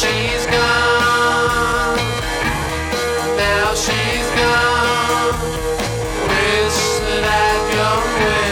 she's gone. Now she's gone. Wish that I'd gone with.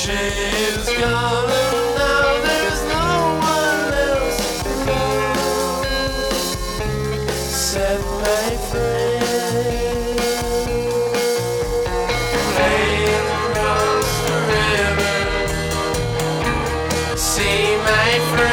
She's gone and now there's no one else to my friend. Playing across the river. See my friend.